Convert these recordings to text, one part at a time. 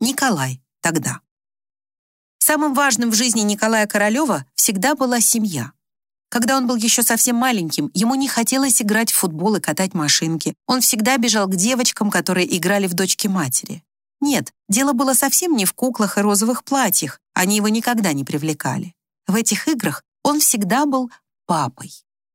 Николай тогда. Самым важным в жизни Николая Королева всегда была семья. Когда он был еще совсем маленьким, ему не хотелось играть в футбол и катать машинки. Он всегда бежал к девочкам, которые играли в дочки матери. Нет, дело было совсем не в куклах и розовых платьях, они его никогда не привлекали. В этих играх он всегда был папой.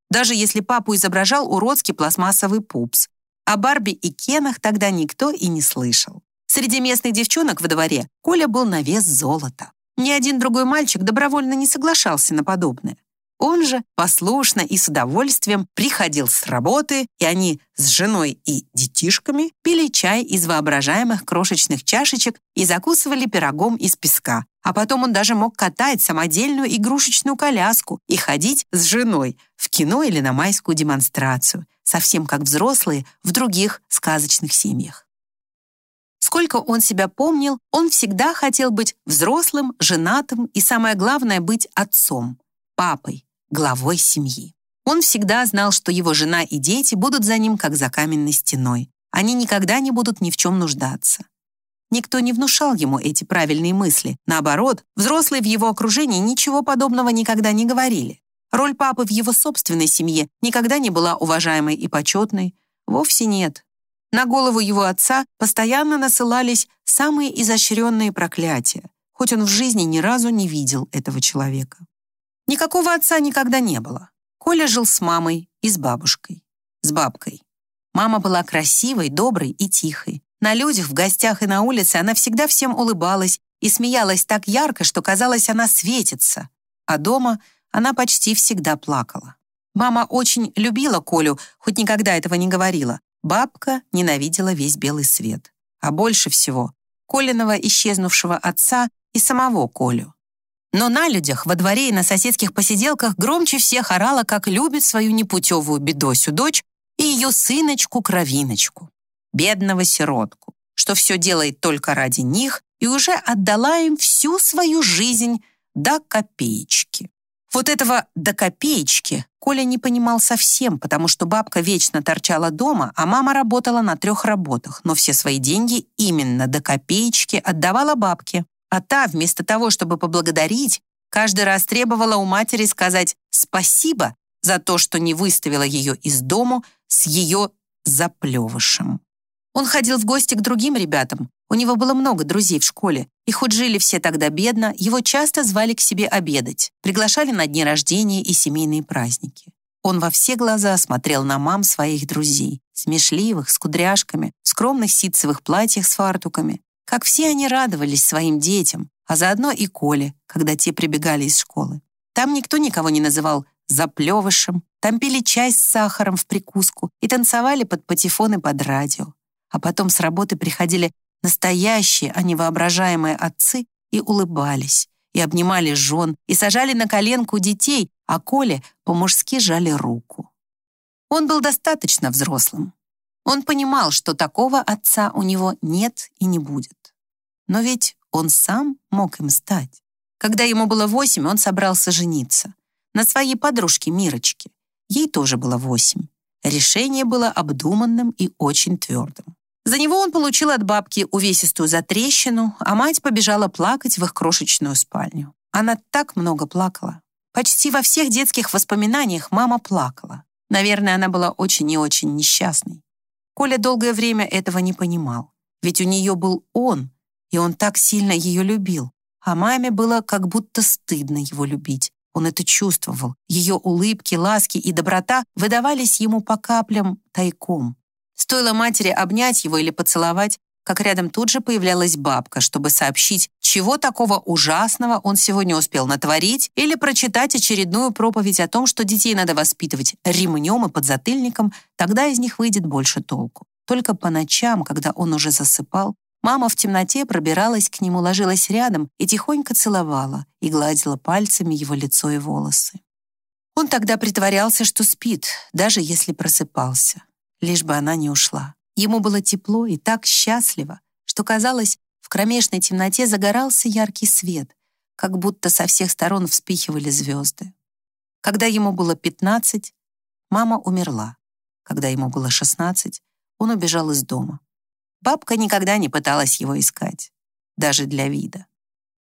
Даже если папу изображал уродский пластмассовый пупс. О Барби и Кенах тогда никто и не слышал. Среди местных девчонок во дворе Коля был на вес золота. Ни один другой мальчик добровольно не соглашался на подобное. Он же послушно и с удовольствием приходил с работы, и они с женой и детишками пили чай из воображаемых крошечных чашечек и закусывали пирогом из песка. А потом он даже мог катать самодельную игрушечную коляску и ходить с женой в кино или на майскую демонстрацию, совсем как взрослые в других сказочных семьях. Сколько он себя помнил, он всегда хотел быть взрослым, женатым и, самое главное, быть отцом, папой, главой семьи. Он всегда знал, что его жена и дети будут за ним, как за каменной стеной. Они никогда не будут ни в чем нуждаться. Никто не внушал ему эти правильные мысли. Наоборот, взрослые в его окружении ничего подобного никогда не говорили. Роль папы в его собственной семье никогда не была уважаемой и почетной. Вовсе нет. На голову его отца постоянно насылались самые изощренные проклятия, хоть он в жизни ни разу не видел этого человека. Никакого отца никогда не было. Коля жил с мамой и с бабушкой. С бабкой. Мама была красивой, доброй и тихой. На людях, в гостях и на улице она всегда всем улыбалась и смеялась так ярко, что казалось, она светится. А дома она почти всегда плакала. Мама очень любила Колю, хоть никогда этого не говорила. Бабка ненавидела весь белый свет. А больше всего Колиного исчезнувшего отца и самого Колю. Но на людях, во дворе и на соседских посиделках громче всех орала, как любит свою непутевую бедосю дочь и ее сыночку-кровиночку, бедного сиротку, что все делает только ради них и уже отдала им всю свою жизнь до копеечки. Вот этого до копеечки Коля не понимал совсем, потому что бабка вечно торчала дома, а мама работала на трех работах, но все свои деньги именно до копеечки отдавала бабке. А та, вместо того, чтобы поблагодарить, каждый раз требовала у матери сказать «спасибо» за то, что не выставила ее из дому с ее заплевышем. Он ходил в гости к другим ребятам, у него было много друзей в школе, и хоть жили все тогда бедно, его часто звали к себе обедать, приглашали на дни рождения и семейные праздники. Он во все глаза смотрел на мам своих друзей, смешливых, с кудряшками, в скромных ситцевых платьях с фартуками. Как все они радовались своим детям, а заодно и Коле, когда те прибегали из школы. Там никто никого не называл заплевышем, там пили чай с сахаром в прикуску и танцевали под патефоны под радио. А потом с работы приходили Настоящие, а не воображаемые отцы и улыбались, и обнимали жен, и сажали на коленку детей, а Коле по-мужски жали руку. Он был достаточно взрослым. Он понимал, что такого отца у него нет и не будет. Но ведь он сам мог им стать. Когда ему было восемь, он собрался жениться. На своей подружке Мирочке. Ей тоже было восемь. Решение было обдуманным и очень твердым. За него он получил от бабки увесистую затрещину, а мать побежала плакать в их крошечную спальню. Она так много плакала. Почти во всех детских воспоминаниях мама плакала. Наверное, она была очень и очень несчастной. Коля долгое время этого не понимал. Ведь у нее был он, и он так сильно ее любил. А маме было как будто стыдно его любить. Он это чувствовал. Ее улыбки, ласки и доброта выдавались ему по каплям тайком. Стоило матери обнять его или поцеловать, как рядом тут же появлялась бабка, чтобы сообщить, чего такого ужасного он сегодня успел натворить, или прочитать очередную проповедь о том, что детей надо воспитывать ремнем и подзатыльником, тогда из них выйдет больше толку. Только по ночам, когда он уже засыпал, мама в темноте пробиралась к нему, ложилась рядом и тихонько целовала и гладила пальцами его лицо и волосы. Он тогда притворялся, что спит, даже если просыпался лишь бы она не ушла. Ему было тепло и так счастливо, что, казалось, в кромешной темноте загорался яркий свет, как будто со всех сторон вспыхивали звезды. Когда ему было 15, мама умерла. Когда ему было 16, он убежал из дома. Бабка никогда не пыталась его искать. даже для вида.